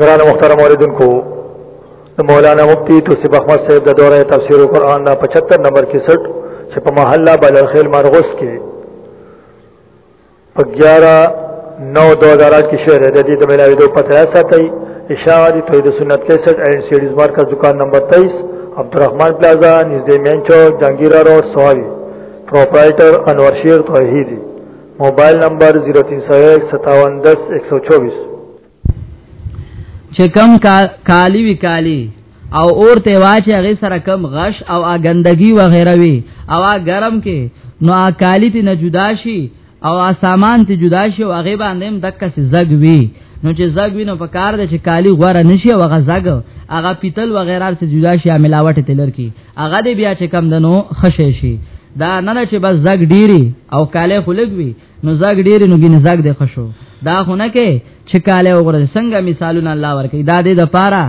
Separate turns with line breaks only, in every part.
گران مختار موردن کو مولانا مفتی توسیب احمد صاحب د دوره تفسیر قرآن نا 75 نمبر کی سٹ چې په محله بلرخیل مرغوس کې په 11 9 2008 کې شعر د دې د ملاوي دوه پته ساتي اشاعه دي توحید سنت 61 اینڈ سیډیز مارکر دکان نمبر 23 عبدالرحمن پلازا نږدې مین چوک جنگیرا روډ سوابي پروپرائیٹر انور شیر توحیدی موبایل نمبر 03015710124
چې کم کالی وی کالی او اور ته واچي هغه سره کم غش او اګندګي و غیره وی او ګرم کې نو کالی ته نه جدا شي او سامان ته جدا شي او هغه باندې هم دک سي زګ وي نو چې زګ وي نو په کار دی چې کالی غوړه نشي او هغه زګ هغه پیتل و غیره سره جدا شي ملاوت تلر کی هغه دې بیا چې کم دنو خشه شي دا نه چې بس زګ ډيري او کاله خلګوي نو زګ ډيري نو ګینه زګ دې خشو دا خونه کې چکاله وګوره څنګه مثالونه الله ورکي دا دې د پاره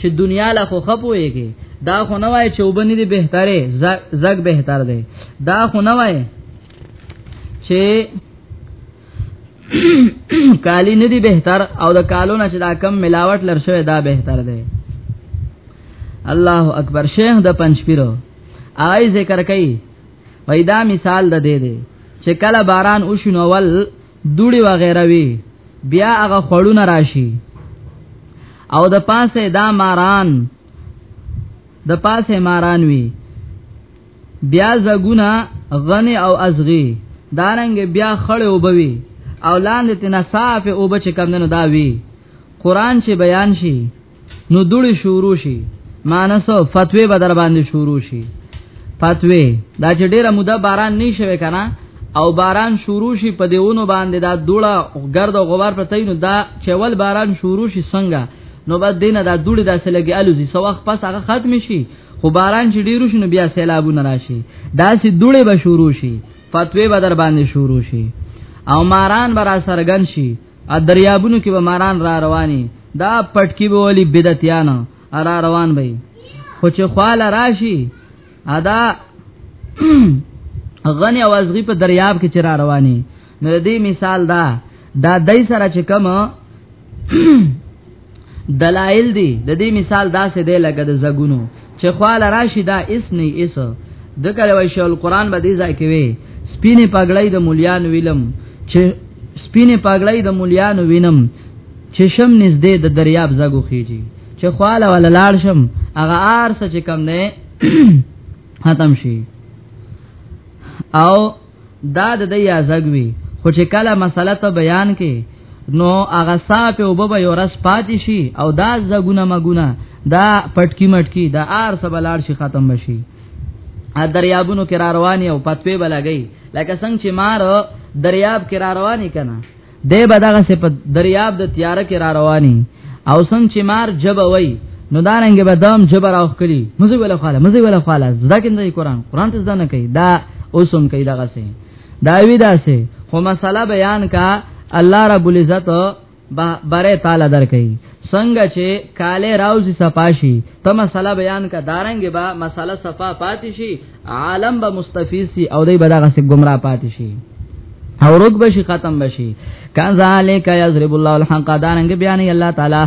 چې دنیا له خو خپويږي دا خو نه وای چې وبني دي بهتره زګ بهتر دی دا خو نه وای چې کالی نه دی بهتر او د کالو نه چې دا کم ملاوت لر شوی دا بهتر دی الله اکبر شیخ د پنځپیرو آی ذکر کوي پیدا مثال د دې دی چې کله باران وشنو ول دوړي و غیره وی بیا هغه خړونه راشي او د پاسه دا ماران د پاسه ماران وی بیا زګونه غنی او ازغي دارنګ بیا خړې وبوي او لاندې تنه صاف او بچ کم نه دا وی قران چې بیان شي نو دوړي شروع شي مانسو فتوی به در باندې شروع شي فتوی دا چې ډیره موده باران نه شوي کنه او باران شروع شي په دیونو باندې دا دوړه ګرد او غبار پرته نو دا چول باران شروع شي څنګه نو بعد دینه دا دوړي داسې لګي الوزي سو وخت پس هغه ختم شي خو باران چې ډیرو شنو بیا سیلابونه راشي دا چې دوړې به شروع شي فتوی به در باندې شروع شي او ماران برا سرګن شي ا دریابونو کې به ماران را رواني دا پټ کې به ولي بدعتيان را روان وي خو چې خال راشي ادا غني اوازغي په دریاب کې چر رواني نو دې مثال دا دا دای سره چې کوم دلائل دی د دې مثال داسې دی لکه د زګونو چې خال راشي دا اس نه اس د کله وای شو القرآن به دې ځای کې وي سپینې پګړې د مولیان ویلم چې سپینې پګړې د مولیان وینم چې شم نږدې د دریاب زګو خيږي چې خال ولا لاړ شم هغه ارسه چې کم نه ختم شي او دا د دی ازګوي خو چې کله مسله ته بیان کې نو هغه صاحب او بابا یو رس پاتې شي او دا زګونه مګونه دا پټکی مټکی دا آر سبلار شي ختم بشي ا دریابونو کې را رواني او پتوي بلګي لکه څنګه چې مار دریاب کې را رواني کنه دی به دغه سه په دریاب د تیار کې را رواني او څنګه چې مار جب وای نو دا رنګ به دام جب راو کړی مزه ولا خاله مزه ولا خاله زدا کې نه قرآن قرآن ته ځنه کوي دا اوسم کوي دغه سه دا وی دا سه خو مسله بیان کا الله رب العزت بره تعالی درکې څنګه چې کاله راوځي صفاشي ته مسله بیان کا دارنګ با مسله صفا پاتې شي عالم به مستفیض سی او دی به دغه سي گمراه پاتې شي او رک بشي ختم بشي کان ذالک یضرب الله الحق دارنګ بیان الله تعالی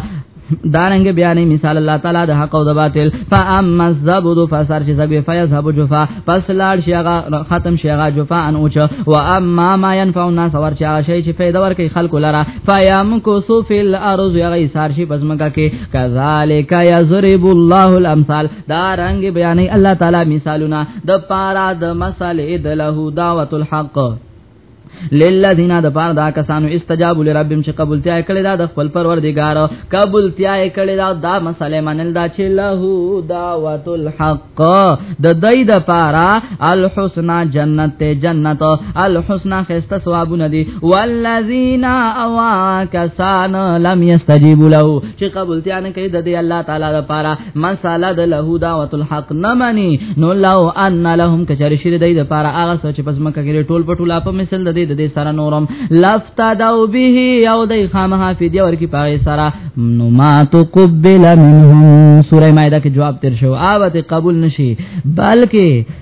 دارنګ بیانې مثال الله تعالی د حق او د باطل فاما الزبد فسر چې زګ فیذهب جفا پس لاړ شي هغه ختم شي هغه جفا ان اوچ و اما ما ينفع الناس ور چې هغه شي چې فائدہ ورکړي خلکو لرا فیمکسو فی الارض یغی سار شي پس مګه کې کذالک یضرب الله الامثال دا رنگ بیانې الله تعالی مثالونه د پارا د مسالې د له دعوت الحق للذین د پاره دا کسانو استجابوا لربهم چې قبول تیا کړی دا د خپل پروردگار قبول تیا کړی دا دا مسله منل دا چې له دعوت الحق د دای د پاره الحسنا جنت جنت الحسنا خسته ثوابونه دي والذین اوا کسان لم یستجیبوا له چې قبول تیا نه کوي د الله تعالی د پاره مساله د له دعوت الحق نه مانی نو لو ان لهم کچر شر دای د پاره هغه سوچ پس مکه کې ټول پټول په مثل د دې د دې سره نورم لفتا داو به او دای خامها فدیه ورکی پاره سره نو ما تو قبل منهم سوره مائده کې جواب تر شو آوت قبول نشي بلکې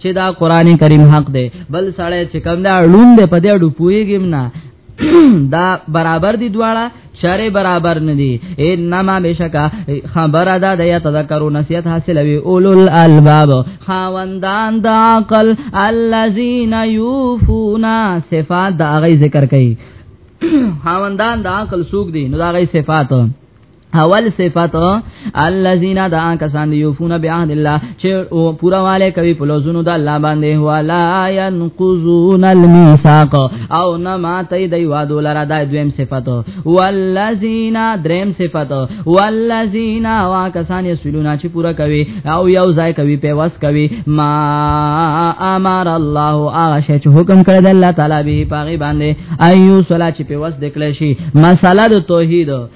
چې دا قران کریم حق دی بل سړی چې کوم دا ړوند دی په دې اړه پوېږم نه دا برابر دي دواړه شرع برابر نه دي انما بشکا خبر ادا د یتذکرو نصیحت حاصل وی اولل الباب خواندان د عقل الذین یوفونا صفات دا غي ذکر کوي خواندان د عقل سوق دي نو دا غي صفات اول صفات الذين دعا کسان یوفون بعهد الله چې پورا والے کوي په لوزونو د الله باندې ولا ينقضون الميثاق او نه ماته دی وادو لرا دا دویم صفات والذین دریم صفات والذین وا کسان یسلون چې پورا کوي او یو ځای کوي په وس کوي ما امر الله هغه چې حکم کړی د الله تعالی به پاغي باندې ايو صلات چې په وس دکړي شي مساله د توحید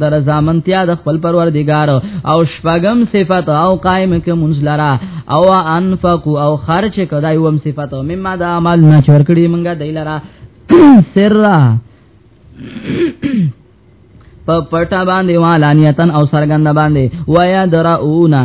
در زامنتیا د خپل پروردگار او شپغم صفت او قائم کې منځ لرا او انفق او خرچ کدای وم صفت او مما د عمل نه چور کړی منګه دای لرا سر په پټا باندې والانیتن او سرګند باندې ویا دراونا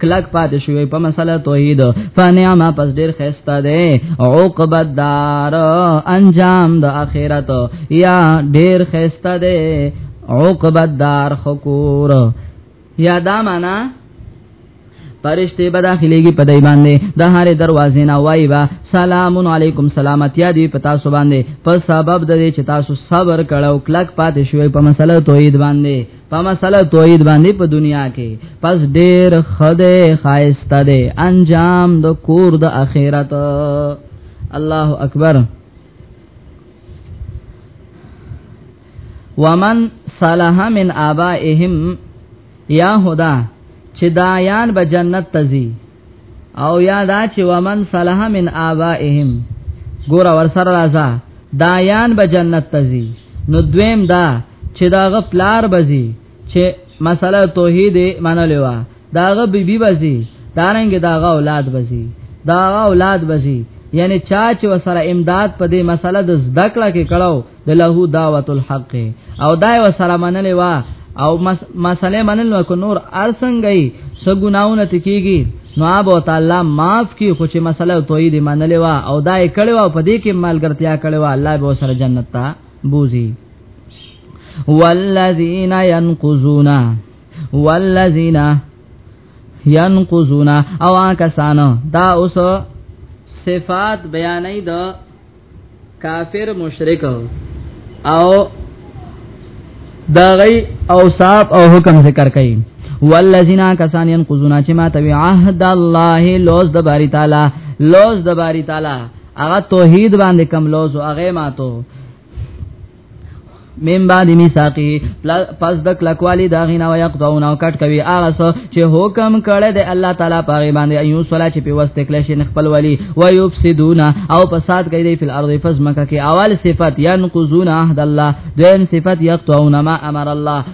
کلک پاتې شوی په مسله توحید فنعما پس ډیر خسته دی عقب الدار انجام د اخرت یا ډیر خسته دی عقب الدار خکور یا دا معنا پرشته به داخليږي په دای باندې د هر دروازې نه وای با سلام علیکم سلامتی دی په تاسو باندې په سبب د دې چې تاسو صبر کړو کلک پاتې شوی په مسله توحید باندې په مسله توحید باندې په دنیا کې پس ډیر خده خایسته ده انجام د کور د اخرت الله اکبر ومن صلح من آبائهم یا هدا چې دایان به جنت تزي او یا دا چې ومن صلح من آبائهم ګور ور سره راځه دایان به جنت تزي نو دویم دا چې دا غپلار بزي چې مسله توحید منلې وا دا غ بیبي بزي دارنګ دا غ اولاد بزي دا غ اولاد بزي یعنی چا چې وسره امداد په دې مسله د زدکړه کې کړو د له دعوت الحق او دای و سره منلې وا او مسله منل نو کو نور ارسنګي سګوناونه تکیږي نو اب تعالی معاف کی خو چې مسله توحید منلې وا او دای کړي وا په دې کې مالګرتیا کړي وا الله به سره جنت ته بوزي والذین ينقذون والذین ينقذون او کسانو دا اوس صفات بیانې د کافر مشرک او دا غي اوصاف او حکم ذکر کړي والذین کسان ينقضون چې ما توي عهد الله لوز د باری تعالی لوز د باری تعالی هغه توحید باندې کم لوز هغه ماتو مم بعد میثاقی پس د کلکوالی دا غینا و یقطعون او کټ کوي هغه څه چې حکم کړی دی الله تعالی پاره باندې ایو صلا چې په واسطه کله شي خپل ولی و یفسدون او فساد کوي دی په ارض فزمکه کې اول صفت ينقضون عهد الله دویم صفت یقطعون ما امر الله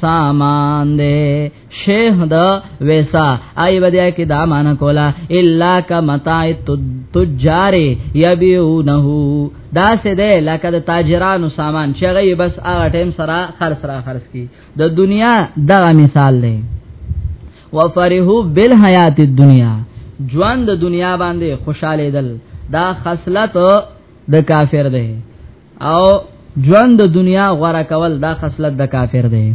سامان دے شیخ د ویسا ای بدیا کی دا مان کولا الا کمتا تجار یبیونه دا سه ده لکه د تاجرانو سامان چې غي بس هغه ټیم سره خرڅ را خرڅ کی د دنیا دا مثال دی وفرحو بالحیات الدنیا ژوند د دنیا باندې خوشاله دل دا خصلت د کافر دی او ژوند د دنیا غوړه کول دا خصلت د کافر دی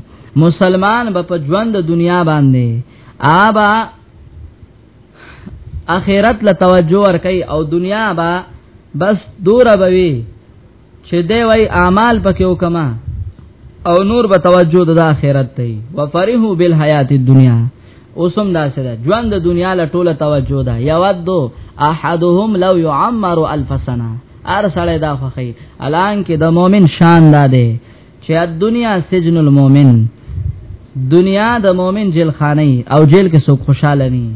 مسلمان به په ژوند د دنیا باندې آبا اخرت له توجه ور کوي او دنیا با بس دور بوي چې دی وای اعمال پکې وکما او نور به توجه د اخرت ته وفرحو بالحیات الدنیا اوسم دا سره ژوند د دنیا له ټوله توجه ده یودو احدهم لو يعمر الف سنه ار سړی دا خوخی الان کې د مؤمن شان دا دی چې دنیا سجن المؤمن دنیا د مؤمن جیل خانه او جیل کې څوک خوشاله ني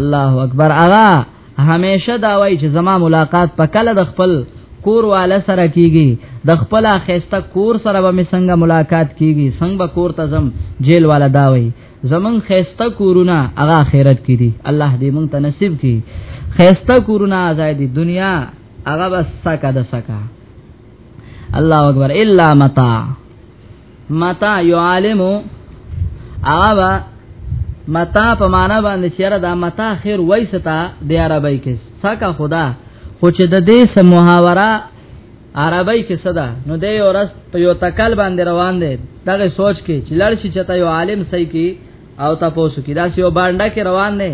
الله اکبر اغا همیشه دا وای چې زما ملاقات په کله د خپل کور والا سره کیږي د خپل خسته کور سره به څنګه ملاقات کیږي څنګه کور ته زم جیل والا دا وای زمون خيسته کورونه هغه آخرت کې دي الله دې مونږ ته نصیب کړي خيسته کورونه آزادي دنیا هغه بس سکه د سکه الله اکبر الا متاع متاع يعلم هغه متاع په معنا باندې چیرې دا متاع خیر وایستا د عربی کې سکه خدا خو چې د دې سم محاوره عربی کې صدا نو د یو رس په یو تکل باندې روان دی دغه سوچ کې چې لړ شي چې ته یو عالم سې کې او تاسو کې دا یو باندې کې روان دی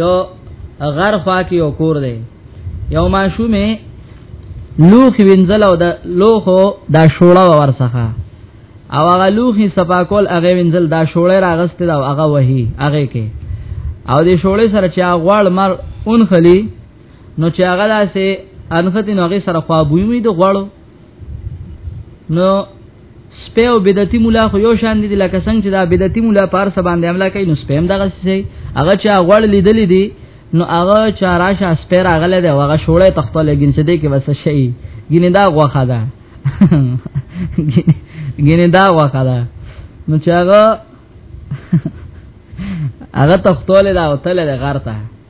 یو غر خوا کې یو کور دی یو ماشومه لوخ وینځل او د لوخو دا شوړه ورسخه او هغه لوخي سپاکول هغه وینځل دا شوړه راغسته دا هغه وਹੀ هغه کې او دې شوړې سره چې هغه غوړ مر اون خلی نو چې هغه داسې انختی نو هغه سره خوابوي وي د غواړو نو سپه او بدعتي مولا خو یو شان دي لکه څنګه چې دا بدعتي مولا پار سبا باندې عمله کوي نو سپه هم دغه شي هغه چې غوړ لیدل دي نو هغه چې راشه سپه راغله دی هغه شوړې تخته لګین چې دې کې وسه شي ګینه دا غوخه ده ګینه دا غوخه ده نو چې هغه هغه تختول دا او تل د غرته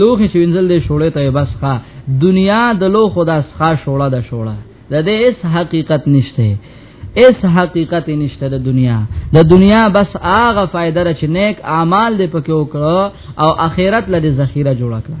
لوخه چې وینځل دې شوړې ته بس ښا دنیا د لوخو دا ښا شوړه د شوړه د دې اس حقیقت نشته اس حقیقت نشته د دنیا د دنیا بس هغه فائدہ را چې نیک اعمال دې پکې وکړو او اخرت لدې ذخیره جوړ کړه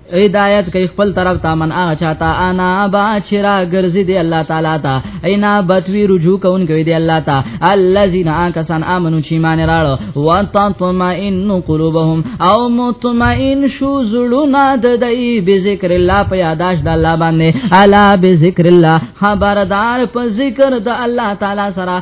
هدایت کوي خپل طرف ته من هغه چاته انا با چرا ګرځي دی الله تعالی ته اینا بتوی رجوع کون کوي دی الله ته الذين کسان امنو چې مان راړو وتطمئن قلوبهم او مطمئن شو زړونه د دای به ذکر الله په یاداش د الله باندې الا به ذکر الله خبردار په ذکر د الله تعالی سره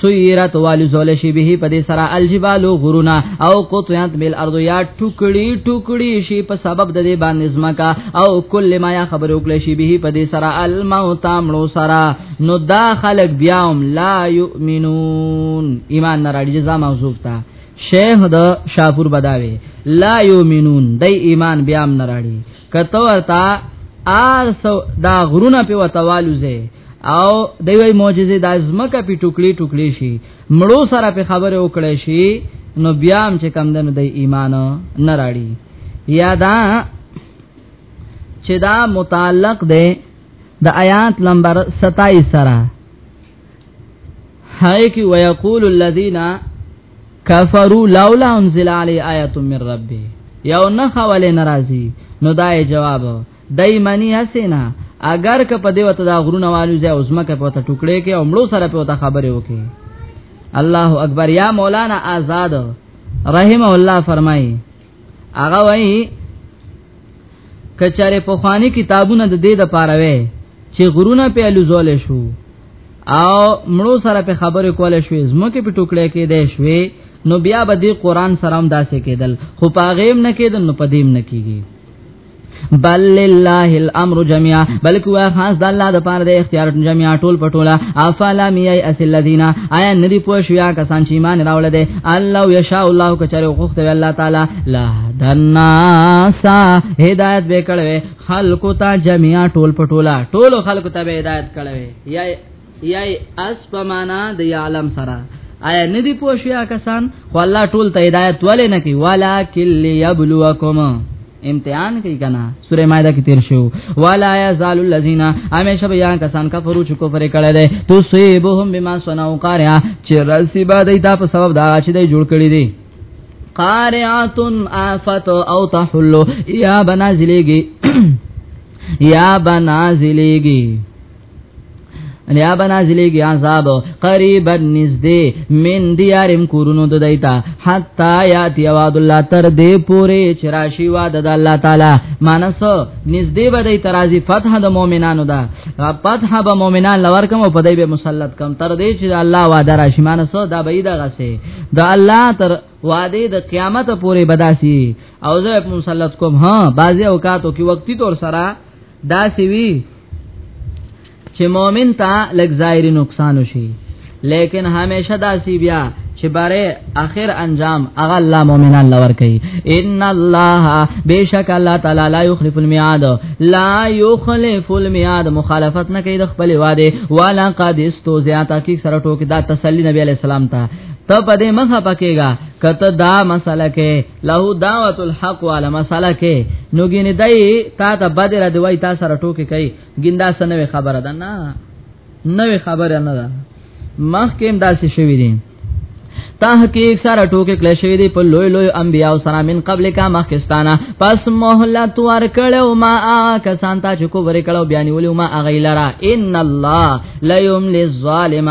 سویرت والی زول شي به په دې سره الجبال غرونا او قطعت بل ارض یا ټوکړي ټوکړي شي په سبب د دې باندې زمکا او کل ما یا خبر وکړي شي به په دې سره الموت امړو سره نو دا خلق بیاوم لا یؤمنون ایمان نه راړي جزا موضوع تا شیخ د شاپور بداوي لا یؤمنون دای ایمان بیام نه راړي کته ورتا آر سو دا غرونه په وتوالو زه او دی وی معجزه د ازمکه په ټوکړي ټوکړي شي مړو سره په خبره وکړي شي نو بیا هم چې کم دنو د ایمان نه راړي یا دا چې دا متعلق ده د آیات نمبر 27 سره هاي کی ويقول الذين كفروا لولا انزل عليه آیه من ربه یو نه خوله ناراضي نو دای جواب دای معنی حسینا اگر که په دیو ته دا غرونه والو ځای اوس مکه په ته ټوکړې کې او مړو سره په ته خبرې وکي الله اکبر یا مولانا آزاد رحم الله فرمایي هغه وایي کچاره په خواني کتابونه د دې د پاره وي چې غرونه په الوزول شو او مړو سره په خبرې کول شوې زمکه په ټوکړې کې دی شوې نو بیا به دې قران سره هم داسې کېدل خو پاغیم نه کېدل نو پدیم نه کېږي بل لله الامر جميعا بلکې وا خاص د الله د پاره د اختیار جميعا ټول پټولا افلا می اس الذين ايا ندي پوه شو یا کسان چې ایمان راول دي الله یشاء الله کچره خوخت الله تعالی لا دناس هدایت به کړي خلق ته جميعا ټول پټولا ټول خلق ته به هدایت کړي یا یا اس پمانا د عالم سره آیا ندی پوښیا کسان خو الله ټول ته هدایت ولې نه کوي ولا کل یبلوکما امتحان کوي کنه سوره مائده کې تیر شو ولا یزال الذین همیشه بیا کسان کفرو چې کفر کړي دي تو سیبهم بما صنعوا قاریا چې رسی با دی دا په سبب دا چې دی جوړ کړی دی قارعه آفت او تحل یا بنازلیږي یا بنازلیږي یا بنازلیږي عذاب قریبا نزدې من دیارم کورونو د دیتا حتا یاتی وعد الله تر دې پوره چرشی وعد د الله تعالی مانس نزدې به دی ترازی فتح د مؤمنانو دا فتح به مؤمنان لور کوم په دې به مسلط کم تر دې چې الله وعده راشي مانس دا به دا غسه د الله تر وعده د قیامت پوره بداسي او زه مسلط کوم ها بعضی اوقاتو کې وقتی طور سره دا سی وی چې مؤمن ته لګ ظاهری نقصان شي لیکن همیشه دا سی بیا چې باره اخر انجام اغه الله مؤمنان لور کوي ان الله بیشک الله تعالی لا یخلف المیعاد لا یخلف المیعاد مخالفت نه کوي د خپل وعده ولا قد استو زیاته کی سره ټوک دا تسلی نبی علی السلام ته ته په دې مخه پکېګا کته دا مسله کې له دعوت الحق والا مساله کې نو ګینه دای تا ته بدر دی وای تا سره ټوکی کوي ګیندا سنوي خبره ده نه نوې خبره نه ده مخکې داسې شوې دي تحقیق سره ټوکې کله شوی دی په لوی لوی انبیا او سره من قبل کا مخکستانه پس مهلت ور کړو ما کسان ته چې کو ور کړو بیان ولې ما اغیلرا ان الله لا یمل الظالم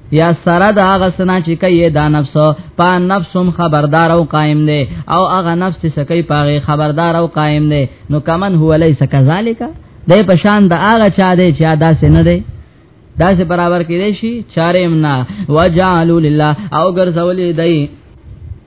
یا سره دا غسنا چې کوي دا نفس په نفسم خبردار او قائم دی او هغه نفس چې کوي پاغه خبردار او قائم دی نو کمن هو لیس کذالک د پشان د هغه چا دی چې ادا سن دی دا سه برابر کې دی شي چارم نه وجعلوا لله او ګرځولې دی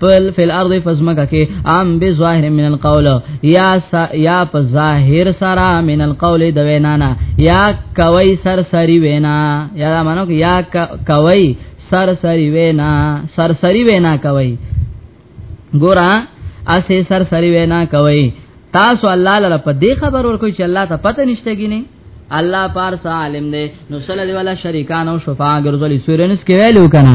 پل فی الارض فزمکه کې ام به ظاهر من القول یا سا یا په ظاهر سرا من القول د وینا نه یا کوي سرسری وینا یا مانو یا کوي سرسری وینا سرسری وینا کوي ګورا اسه سرسری وینا کوي تاسو الله لره په دې خبر ورکو چې الله ته پته نشته ګینه الله پارس عالم دی نو صلی الله علیه وسلم شریکان او شفاعه ګرځولي سورنس کې ویلو کنه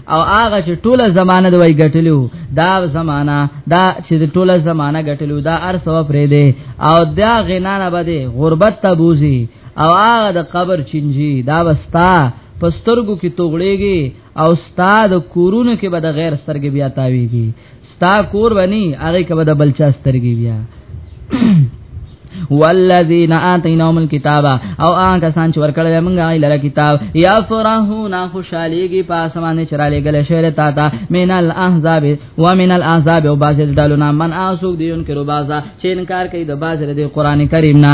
او هغه چې ټوله زمانہ د وای غټلو دا زمانہ دا چې ټوله زمانہ غټلو دا ارسو پرې دی او دا غنانه بده غربت ته بوزي او هغه د قبر چنجي دا وستا پسترګو کې توغړېږي او استاد کورونه کې به د غیر سترګې بیا تاویږي ستا کور ونی هغه کبه د بلچا سترګي بیا والذین آتیناهم الكتاب او آن کسان چې ورکړل موږ غي لره کتاب یا فرحون خوشاليږي په اسمانه چرالې غل شعر تا تا من الاحزاب ومن الاحزاب او باز دلنا من اسوک دیون کرو بازا چې انکار کوي د باز د قران کریم نه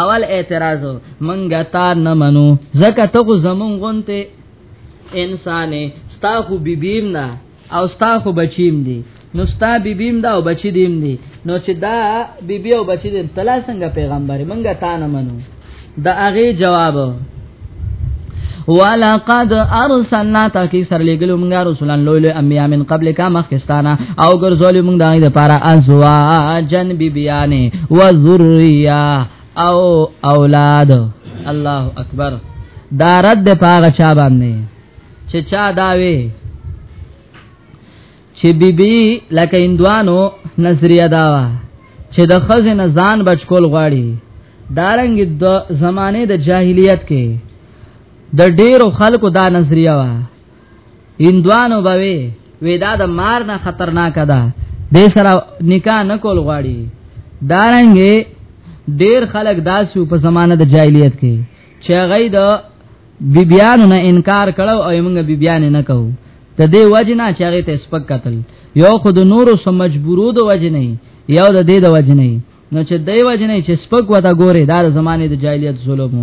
اول اعتراض منګه تا نه منو زکه ته خو زمون غونته انسان ستا خو بیبیم نه او ستا خو بچیم دی نو ستا بیبیم دا او بچی دیم دی نو چې دا بیبی او بچی دیم تلا څنګه پیغمبر منګه تا نه منو دا هغه جواب ولقد ارسلنا تاکي سر لګلو موږ رسولان لوی لوی انبیا من قبل کا مخکستانه او ګرځول موږ دغه لپاره ازواجن بیبیانه و ذریه او اولاد الله اکبر دا رد پاغه چا باندې چې چا داوي چې بیبي لکه اندوانو نظریه دا وا چې د خزې نه ځان بچکول غواړي دارنګ د دا زمانه د جاهلیت کې د ډیرو خلکو دا نظریه وا اندوانو بوي ودا د مار نه خطرناک ده د سره نکاح نکول غواړي دارنګ ډیر خلک داسو په زمانه د جاهلیت کې چې غي د بیبیانو نه انکار کړو او موږ بیبیان نه کوو ته دې وجنا چې هغه ته سپک قتل یو خود نورو سم مجبورو د وجنې یو د دې د وجنې نو چې دې وجنې چې سپک وتا ګوره دار زمانه د جاهلیت ظلم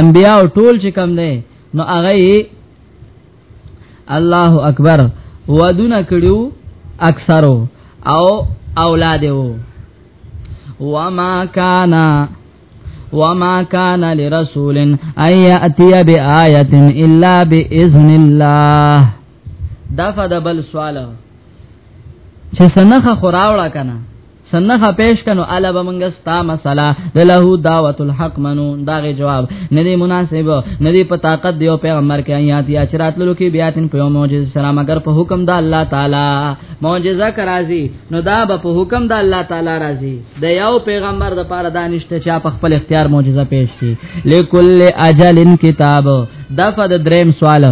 انبیا ټول چې کم نه نو هغه الله اکبر ودونه کړیو اکثرو او اولاد وو وما کانا وما كان لرسول ان ياتي بايه الا باذن الله دفع دبل سوال چې سنخه خوراوړه کنه سنخه پیش کنو الا بمنګ ستا مسلا له دعوت الحق منو داغه جواب ندی مناسب ندی په طاقت دیو پیغمبر کې آیات یا چرات لولو کې بیاتن په معجزه سره مگر په حکم د الله تعالی معجزه کرازی نو دا په حکم د الله تعالی راضی د یو پیغمبر د پاره دانشته چا په خپل اختیار معجزه پیش کی لکل اجل کتاب دفه د دریم سوال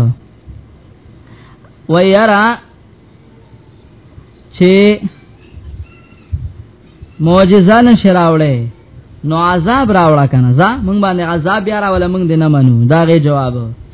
و یرا چې معجزه نشراوړې نو عذاب راوړه کنه ځا مونږ باندې عذاب بیا راول مونږ دې نه منو دا غي جواب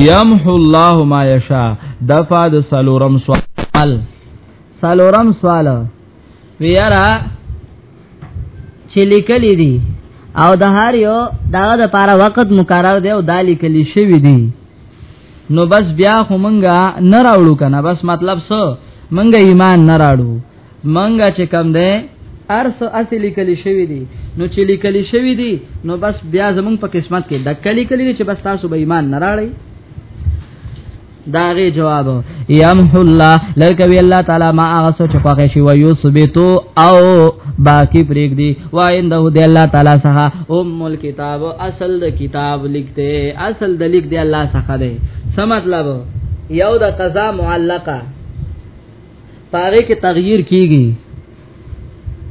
یمحو الله ما یشا دفع د سلورم سوال سلورم سوال ویرا چې لیکلې دي او د هر یو دغه د پاره وخت مقرر دی او دا لیکلې شوی دی نو بس بیا خو مونږه نه راوړو کنه بس مطلب څه مونږه ایمان نه راړو مونږه چې کم ده ارس اصلي کلی شوی دی نو چې لیکلی شوی دی نو بس بیا زمونږ په قسمت کې د کلی کلی چې بس تاسو به ایمان نه راړی داغه جواب یمحو الله لکوی الله تعالی ما هغه سوچ خوښ شي و یوسبتو او باقی پرېګ دی و انده دی الله تعالی سره ام الكتاب اصل د کتاب لیکته اصل د لیک دی الله څخه دی څه مطلب یو د قضا معلقه پاره کې تغییر کیږي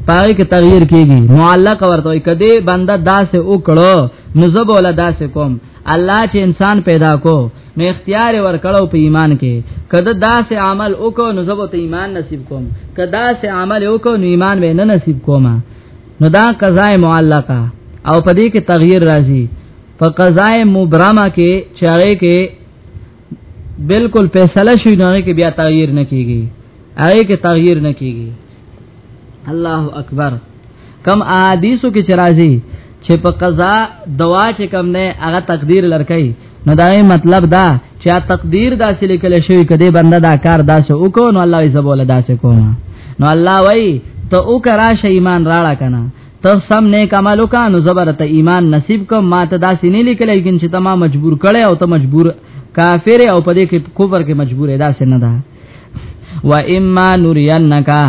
پاره کې تغییر کیږي معلق ورته وي کدی بنده داسې وکړو نو زب ولا داسې کوم الله چې انسان پیدا کو نو اختیار ور کړو په ایمان کې کده داسې عمل وکړو نو زب ته ایمان نصیب کوم کده داسې عمل وکړو نو ایمان به نه نصیب کومه نو دا قضاء معلقه او په دې کې تغییر راځي په قضاء مبرمه کې چې هغه کې بالکل فیصله شوی نو هغه کې بیا تغییر نه کیږي هغه کې تغییر نه کیږي الله اکبر کم احادیثو کې چې راځي چې په قضا دوا چې کم نه هغه تقدیر لړکای نو دا مطلب دا چې تقدیر داسې لیکل شوی کده بنده دا کار داسې وکړو نو الله یې زبول داسې کوم نو الله وای ته او کرا شی ایمان راړه کنه ته سم نیک عمل وکړه نو زبر ته ایمان نصیب کوم ما ته داسې نه لیکل لیکن چې تما مجبور کړي او ته مجبور کافر او پدې کې کفر کې مجبور ادا سن نه ده و اما نورینکا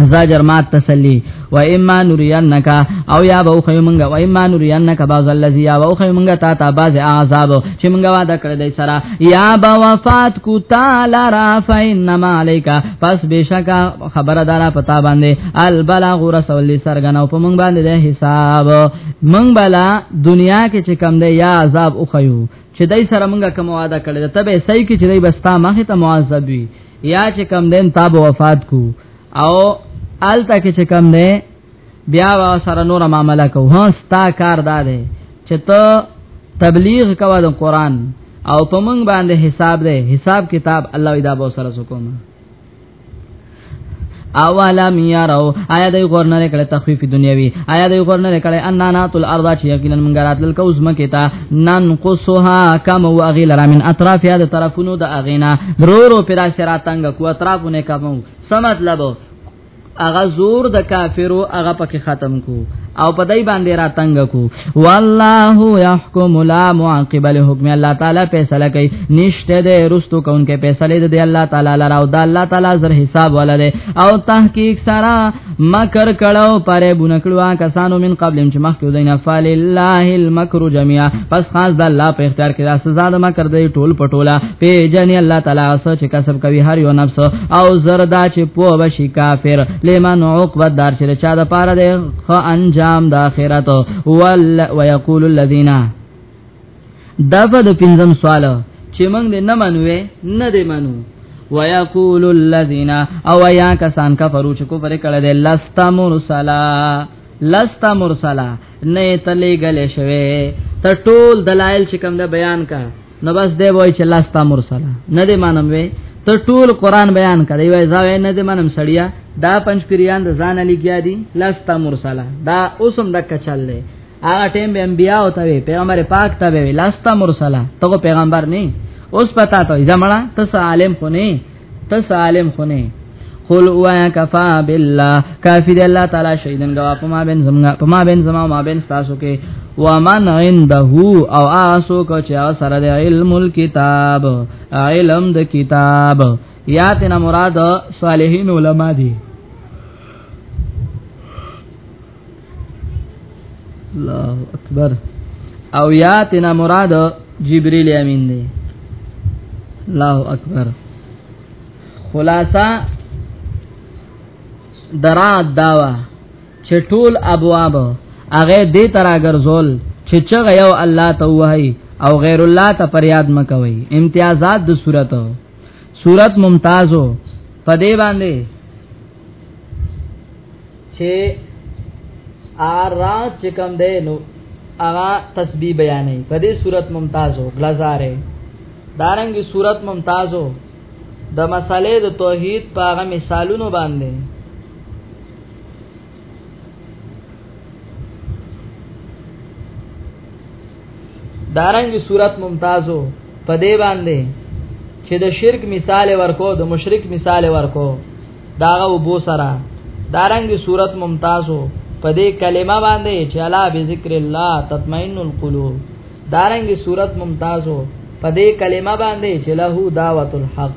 زاجر مات تسلی و اما نورینک او یا بو خو مونږه و اما نورینک بعض الذی یا بو خو مونږه تا تا بعض عذاب چې مونږه وعده کړی دی سره یا با وفات کو تعالی را فینما علیکا پس بشکا خبر دارا پتا باندې البلاغ رسول سرګنو په مونږ باندې حساب مونږ بلا دنیا کې چې کم دی یا عذاب او خو چې دای سره مونږه کوم وعده کړی ته به صحیح کې چې دای بستا مخه ته معذب وي یا چې کم دین تاب وفات کو او آلته کې چې کم نه بیا وا سره نور معاملې کو ها ستا کار دا دی چې ته تبلیغ کوه د قران او په مونږ باندې حساب دی حساب کتاب الله ادا بو سره سکوم اولم یارو آیا دای غور نه کړه تخفیف دنیوي آیا دای غور نه کړه ان نات الارض چې یقینا موږ راتل کوز مکه تا ننقصها کم او اغیل را من اطراف یاد طرفونو د اغینا درورو پر سراتنګ کو اطرافونه کم سمت لبو اغه زور د کافرو اغه پکې ختم کو او په دای باندې را تنگ کو والله يحكم لا معقب له حکم الله تعالی فیصله کوي نشته د رستو کونکي فیصله د الله تعالی لره او د الله تعالی زر حساب ولره او تحقیق سره مکر کړو پرې بنکړو کسانو من قبل چې مخکې دینه فلله المکر جميعا پس خاص د الله په اختیار کې سزا د مکر دی ټول پټولا په جن الله تعالی سوچ کسب کوي هر یو نفس او زردا چې پوه بشي کافر لمن عقبه دار چې چا د پاره ده خو انجام د اخرت ول ويقول الذين دغه د پنځم سوال چې موږ دې نه منوې نه دې منو ويقول الذين او يا کسان کفرو چې کو پر کړه دې لست مرسلا لست مرسلا نه تلې غلې شوي ته ټول دلایل چې کوم د بیان کا نو بس دی وای چې لاس تا مرسله نه دی مانم وې ته ټول قران بیان کړی وای زاوی نه دی مانم سړیا دا پنځ پیریان د ځان لګیا دي لاس تا مرسله دا اوسم د کچل دی هغه ټیم به انبیا او ته پیغمبر پاک ته وی لاس تا مرسله ته پیغمبر نه اوس پتا ته زمړه ته عالم خو نه ته سالم خونه قل وایا کفا بالله کافی دی الله تعالی شهیدن گوا پما بین زمنا پما بین زما ما بین تاسو کې ومن عنده او آسو کو چې سره د علم الكتاب علم د کتاب یاتنا مراد صالحین علما دي الله اکبر او یا تینا مراد جبرئیل امین دی الله اکبر خلاصہ درات داوا چې ټول ابواب هغه دې ترا ګرځول چې چغه یو الله ته وای او غیر الله ته فریاد مکوي امتیازات د صورت صورت ممتازو پدې باندې چې آرات چې کم دی نو اغا تسبیح بیانې په دې صورت ممتازو غلزارې دارنګي صورت ممتازو د مسالې د توحید په هغه مثالونو باندې دارنګ صورت ممتازو په دی باندې چې د شرک مثال ورکو د مشرک مثال ورکو داغه وبو سره دارنګ صورت ممتازو په دې کلمه باندې چې الا بذکر الله تطمئن القلوب دارنګ صورت ممتازو په دې کلمه باندې چې له دعوت الحق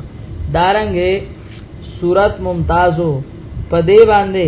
دارنګ صورت ممتازو په دې باندې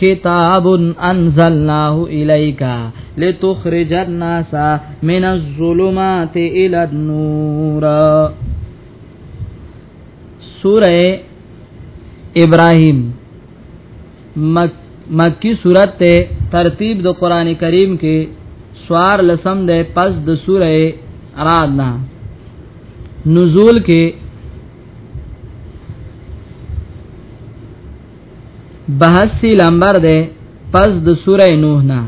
کتاب انزلناه الیک لتخرج الناس من الظلمات الى النور سوره ابراهيم مک مکی صورت ته ترتیب د قران کریم کې سوار لسم ده پس د سوره رعد نه نزول کې بحث سی لمبر ده پس د سوره نوح نه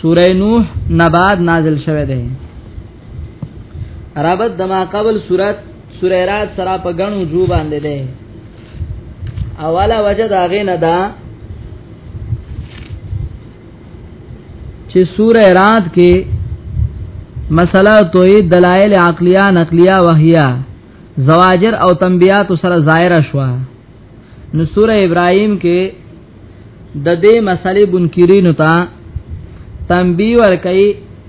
سوره نوح نباد نازل شوه ده رابط دما قبل سورت سوره رات سرا په غنو جو باندې ده اوله وجه دا غې نه ده چې سوره رات کې مسله توحید دلایل عقلیه نقلیه وحیه زواجر او تنبیات سره ظاهر شوا نو سوره ابراهيم کې د دې مسلې بنکرین ته تنبیه ور کوي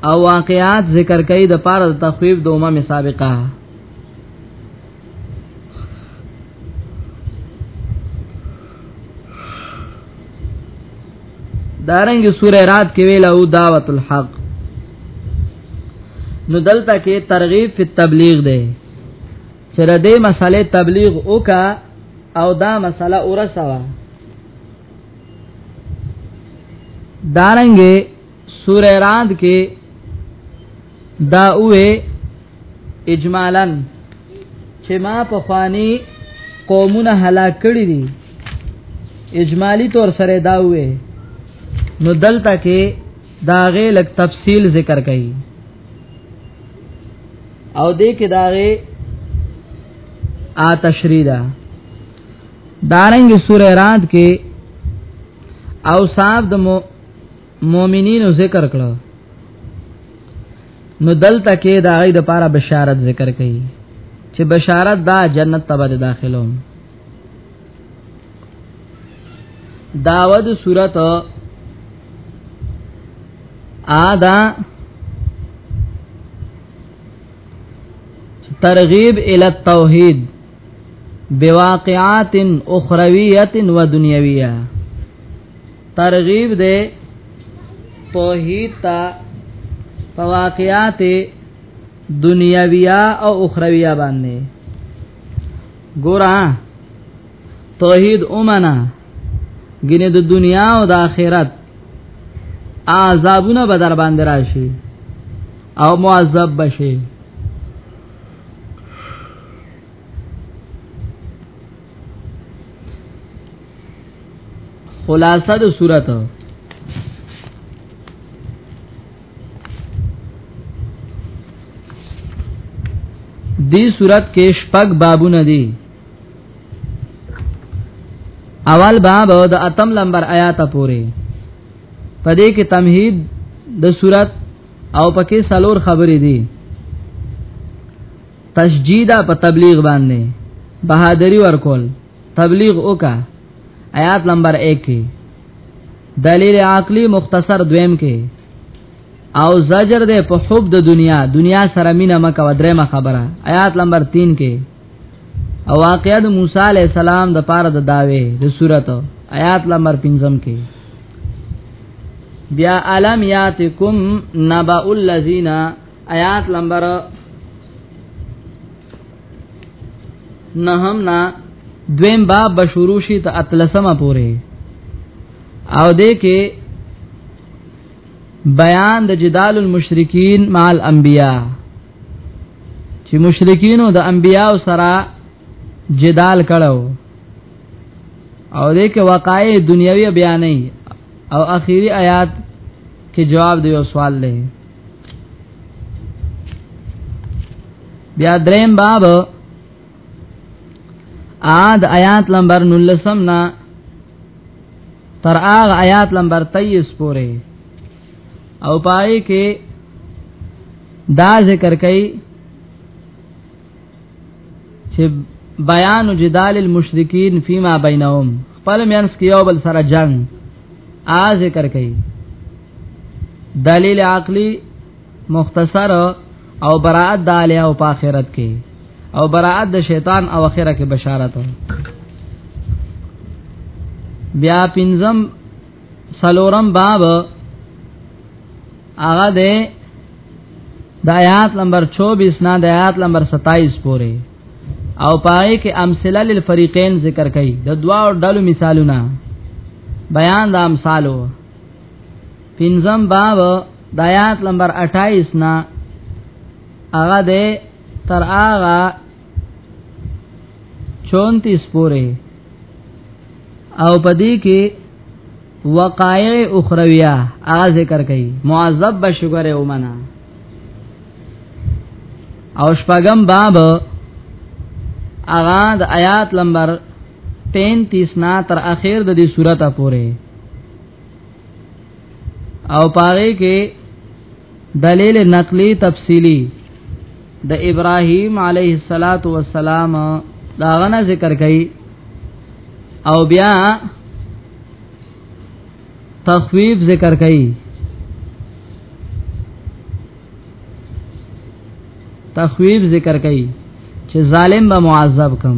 او واقعات ذکر کوي د پاره د تخویب د امم سابقه دارنګ سوره رات کې ویل او دعوت الحق نو دلته کې ترغیب په تبلیغ دی چې د دې مسالې تبلیغ وکا او دا مسله اورسوا دارنګ سوره رعد کې دا اوه اجمالا چې ما په خواني قومونه هلاک کړی دي اجمالی طور سره دا وې نو دلته کې دا غې لک تفصیل ذکر کړي او دې کې دا غې آ تشریدا دارنګ سورہ رات کې او صاحب د مؤمنینو ذکر کړو نو دلته کې دا غي د پاره بشارت ذکر کړي چې بشارت دا جنت ته به داخلو داود صورت آدا ترغیب ال التوحید بواقعات اخرویه و دنیویه ترغیب ده توحید تا فواقعات دنیویه او اخرویه باندې ګورا توحید اومنه ګینه د دنیا او د آخرت عذابونه به در باندې راشي او معذب بشي خلاصه د صورت دی صورت کې شپږ بابونه دي اول باب د اتم لمبر آیات پورې پدې کې تمهید د صورت او پکې سلور خبرې دي تشجیدا په تبلیغ باندې بهادری ورکول تبلیغ وکا آیات نمبر 1 کې دلیل عقلی مختصر دویم کې او زجر ده په حب د دنیا دنیا سره مینه مکه ودرېمه خبره آیات نمبر 3 کې او واقعا د موسی علی السلام د پاره د داوی د صورت آیات نمبر 15 کې بیا علم یاتکم نبا الذین آیات نمبر نهم نا دویم باب بشورو شي ته اتلسمه پوره او دې کې بیان د جدال المشرکین مع الانبیاء چې مشرکینو د انبیانو سره جدال کړو او دې کې واقعي دنیوي بیانې او اخیری آیات کې جواب دی یو سوال لې بیا دریم باب عاد آیات نمبر 19 نا تر آغ آیات نمبر 23 پورې او پای کې دا ذکر کوي چې بیان جدال المشرکین فيما بینهم خپل مینس کې یو بل سره جنگ ا ذکر کوي دلیل عقلی مختصر او برائت د علی او په آخرت کې او برائت د شیطان او اخره کې بشارت بیا پنځم سلورم باب هغه ده د آیات نمبر 24 نه د آیات نمبر 27 پورې او پای کې امثله للفریقین ذکر کړي د دوا ډلو مثالونه بیان د امثالو پنځم باب د آیات نمبر 28 نه هغه ده تر هغه 34 پورې او پدې کې وقایع اخرویه ا ذکر کړي معذب بشګره ومنه او شپغم باب اغا د آیات نمبر 33 نا تر اخر د دې سورته پورې او پاره کې دلیل نقلی تفصیلی د ابراهیم علیه الصلاۃ والسلام دا غنه ذکر کړي او بیا تخویب ذکر کړي تخویب ذکر کړي چې ظالم به معذب کم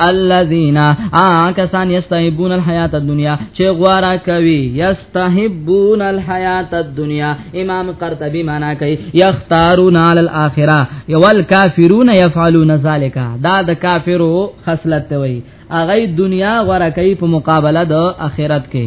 الذين آکسان یستحبون الحیات الدنیا چې غواره کوي یستحبون الحیات الدنیا امام قرطبي معنا کوي یختارون علی الاخره یول کافرون یفعلون ذلک دا د کافرو خصلت وي اغه دنیا غواره کوي په مقابله د اخرت کې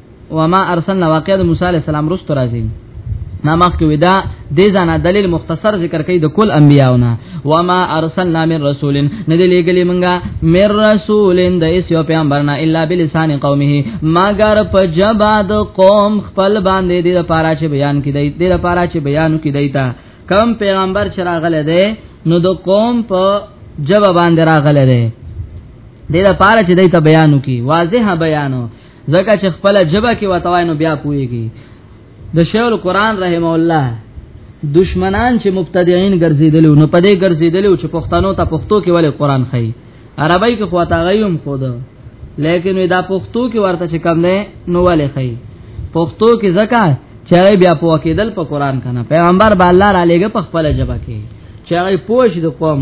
وما ارسلنا واقع د موسی علی السلام رست راځي ما مخکې ودا د ځانا دلیل مختصر ذکر کوي د کل انبیاونه و ما ارسلنا من رسول ندی لګلی منګه من رسول د ایس یو پیغمبرنا الا بلسان قومه مگر په جبا د قوم خپل باندې د لپاره چې بیان کړي د لپاره چې بیان کړي تا کم پیغمبر چې راغله ده نو د قوم په جبا باندې راغله ده د لپاره چې د بیان کړي واضح بیانو ځکه چې خپل جبه کې وتوای نو بیا پويږي د شیخ القران رحم الله دشمنان چې مبتدعين ګرځیدل نو پدې ګرځیدل چې پښتنو ته پښتو کې ولې قران خي عربی کې خو تا غيوم خود لیکن دا پښتو کې ورته چې کم نه نو ولې خي پښتو کې زکه چې بیا په وکیدل په قران کنه پیغمبر با الله را لېګه په خپل جبه کې چې هغه پوښ د قوم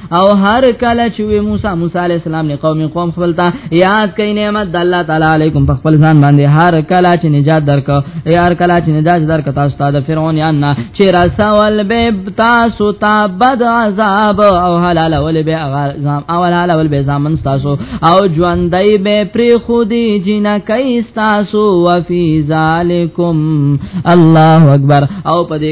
او هر کله چې وی موسی موسی علی السلام نه قوم قوم خپل ته یاد کین نعمت د الله تعالی علیکم په خپل ځان باندې هر کله چې نجات درک یا هر کله چې نجات درک تاسو ته د فرعون یا نه چې رسول به تاسو ته بد عذاب او حلال ول به عذاب او حلال ول به زامن تاسو او ژوندۍ به پری خودی جنا کای تاسو وفي ذالکم الله اکبر او پدې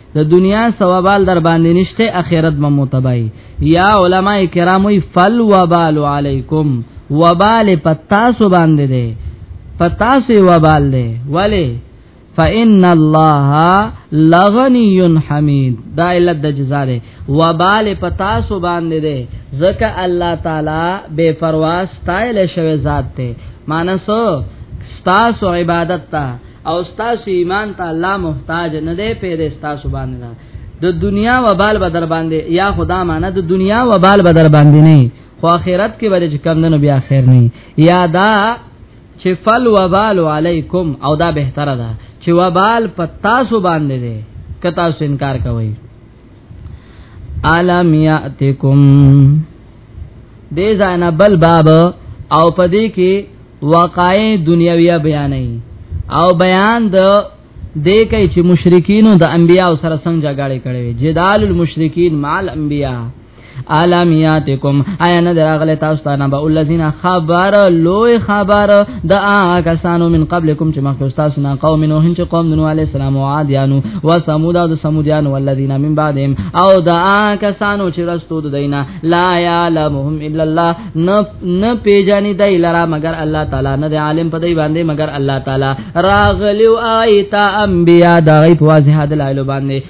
د دنیا ثوابال در باندې نشته اخرت به متبای یا علما کرام وی فل وبال علیکم وبال پتا سو باندې ده پتا سو وبال ده ولی فإن الله لغني حمید دا علت د جزاء ده وبال پتا سو باندې ده زکه الله تعالی بے پروا ستایل شوی ذات ته مانسو ستاسو عبادت ته او تاسو ایمان ته الله محتاج نه دی پیدا تاسو باندې نه د دنیا و بال بدر باندې یا خدا معنا د دنیا و بال بدر باندې نه خو اخرت کې به چې کم نه بیا خیر نه یا دا چې فل و بال علیکم او دا بهتره ده چې و بال په تاسو باندې دی که تاسو انکار کوئ الم یاتکم دې ځان بل باب او پدې کې واقعې دنیویه بیانې او بیان د دې کوي چې مشرکین د انبیا سره څنګه جګړه کړې جدال المشرکین مال انبیا عالمیاتکم آیا نه دراغله تاسو ته نه به الذین خبر لوی خبر د کسانو من قبلکم چې مخکې تاسو نه قوم نو هنچ قوم نو علی السلام او عادیانو و ثمود او ثمودیان والذین من بعدهم او د کسانو چې رستو د دینه لا یعلمهم الا الله نه پیجانی دای لرا مگر الله تعالی نه د عالم په دی باندې مگر الله تعالی راغلیو آیت انبیا دای په واضح دلایل باندې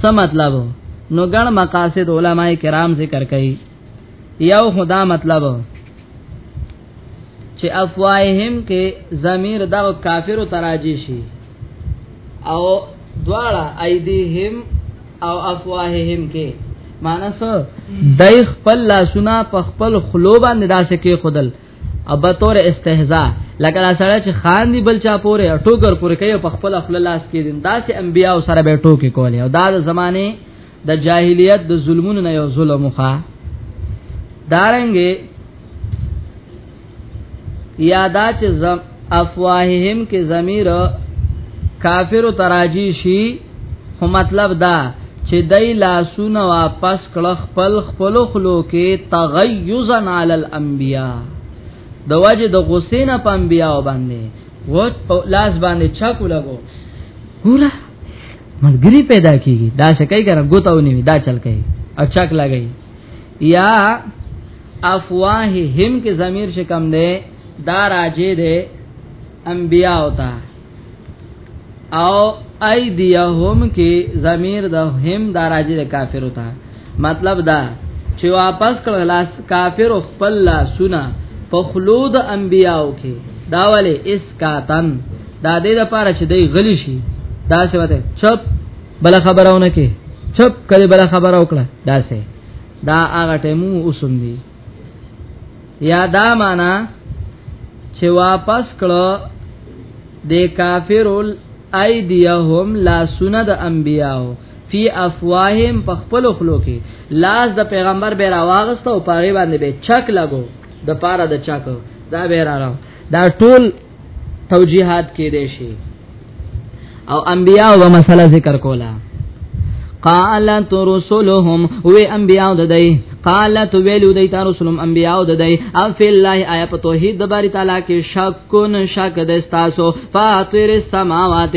څه مطلب نو ګڼ مقاصد علما کرام ذکر کوي یو خدا مطلب چې افواههم کې ضمیر د کافرو تراجی شي او دواړه ایدیهم او افواههم کې مانس دای خپل لاسونه په خپل خلو باندې داسې کې خودل ابا تور استهزاء لکه دا سره چې خان دی بل چا پورې ټوګر پورې کوي په خپل خپل لاس کې دین داسې انبیا سره به ټوکی کولې او دا د زمانه د جاهلیت د ظلمونو نه یو ظلم ښه دارنګ یادا چې افواههم کې ضمیر کافر تراجی شي خو مطلب دا چې دای لاسونه واپس کړ خپل خپل خلو کې تغیظا علی الانبیاء د وجه د غسین په انبیاء باندې و لاس باندې چاکو لګو ګوره ملګری پیدا کیږي دا شکای کنه ګوتاو نیوي دا چل کوي او چاک لګي یا افواههم کې ضمیر شکم ده دا راجه ده انبیاء او تا او ایدیهم کې ضمیر د هم دا راجه ده کافر او تا مطلب دا چې واپس کړه لاس کافر خپل لا سنا په خلود انبیاء کې دا ولی اس کاتن دا دې د پاره چې دی غلی شي دا څه وته چپ بل خبرونه کې چپ کړي بل خبره وکړه دا څه دا هغه ټیمو اوسم دي یا دا معنا چې واپس کړه د کافرول ایدیهم لا سونه د انبیاو فی افواهم په خپل خلو کې لاس د پیغمبر به راواغست او پاره باندې به چک لګو د پاره د چک دا به راو دا ټول توجیهات کې دي شي او انبیاء و مسله ذکر کولا قالت رسلهم و انبیاء د دی قالت ویلو دی تاسو سلام انبیاء د دی او فی الله آیا په توحید د باری تعالی کې شکون شک د تاسو فاطر السماوات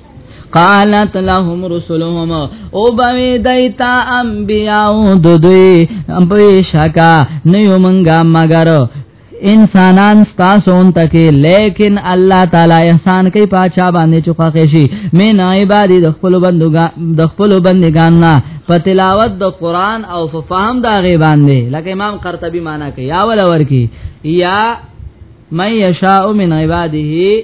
قالت لهم رسلهم او بوي دایتا انبیاء ددوی امبوی شکا نیو منګه مگر انسانان ستاسون تکي لیکن الله تعالی احسان کوي پاچا باندې چوخه شي مې نه عبادت د خپل بندګان د خپل بندګان نه په تلاوت د قران او په فهم دا غي باندې لکه امام قرطبي معنا کوي یا ولور کی یا من یشاء من عباده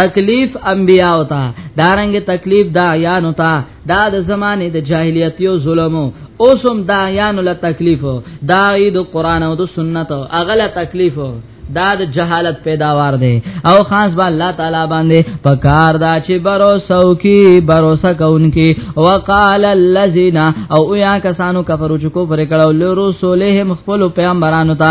تکلیف انبیا او تا دارنګ تکلیف دا یان او تا دا د زمانه د جاهلیت یو ظلم اوسم دا یان له تکلیف دا د قران او د سنت اغله تکلیف دا د جهالت پیداوار دی او خاص با الله تعالی باندې پکار دا چې برو سو کی برو سکون کی وقال الذين او یا کسانو کفرو چې کو پر کړه له رسولهم خپل پیغمبرانو ته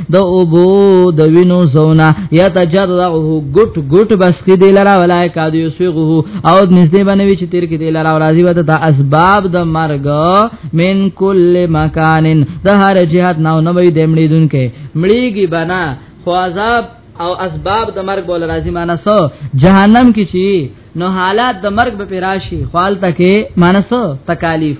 د اوبو د وینو زونه یتجرعه ګټ ګټ بس کې دی لرا ولای کا دی سوغه او نږدې باندې چې تیر کې دی لرا راضی وته د اسباب د مرګ من کل مکان د هر جهات نو نه وي د مړي دن کې مړیږي بنا خو عذاب او اسباب د مرګ بول راضی مانسو جهنم کې چی نو حالات د مرګ به پیراشي خالته کې مانسو تکالیف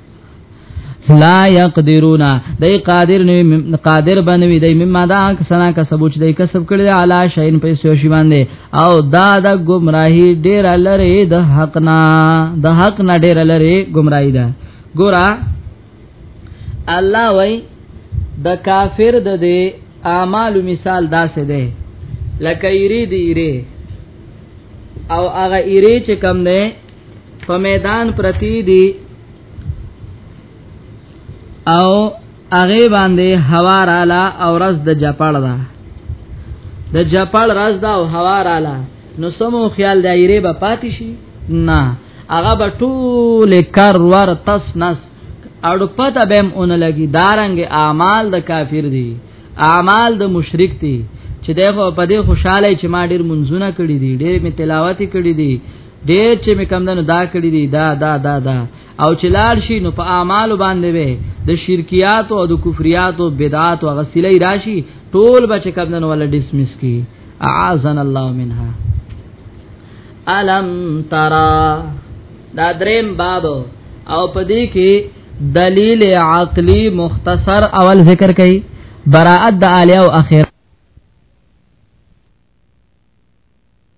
لا يقدرون دای قادر نه قادر بنوي دای مما دا کسنا کسب چې دای کسب کړی علا شین پیسې شی باندې او دا د گمراهی ډیر لری د حق نه د حق نه ډیر لری گمراهی ده ګورا الله وای د کافر د دې اعمال مثال داسې ده لکه یری دی یری او هغه یری چې کم نه په میدان پرتی دی او هغه باندې هوا رااله او رز د جپړ ده د جپړ رز ده او هوا رااله نو سمو خیال د ایره به پاتې شي نه هغه به ټول کار ور تس نس اړو پته بهم اون لګي دارنګ اعمال د کافر دي اعمال د مشرک دي چې دغه په دې خوشاله چې ما ډیر منځونه کړی دي ډیر می تلاوت کړی دي دې چې مې کم دنو دا کړی دی دا دا دا دا او چې لاړ شي نو په اعمال باندې وي د شرکیات او د کفریات او بدعات او غسلې راشي ټول بچ کم دنو ولا ډیسمس کی اعاذنا الله منها الم ترى دا دریم باب او پدې کې دلیل عقلی مختصر اول ذکر کړي براءت د اعلی او اخر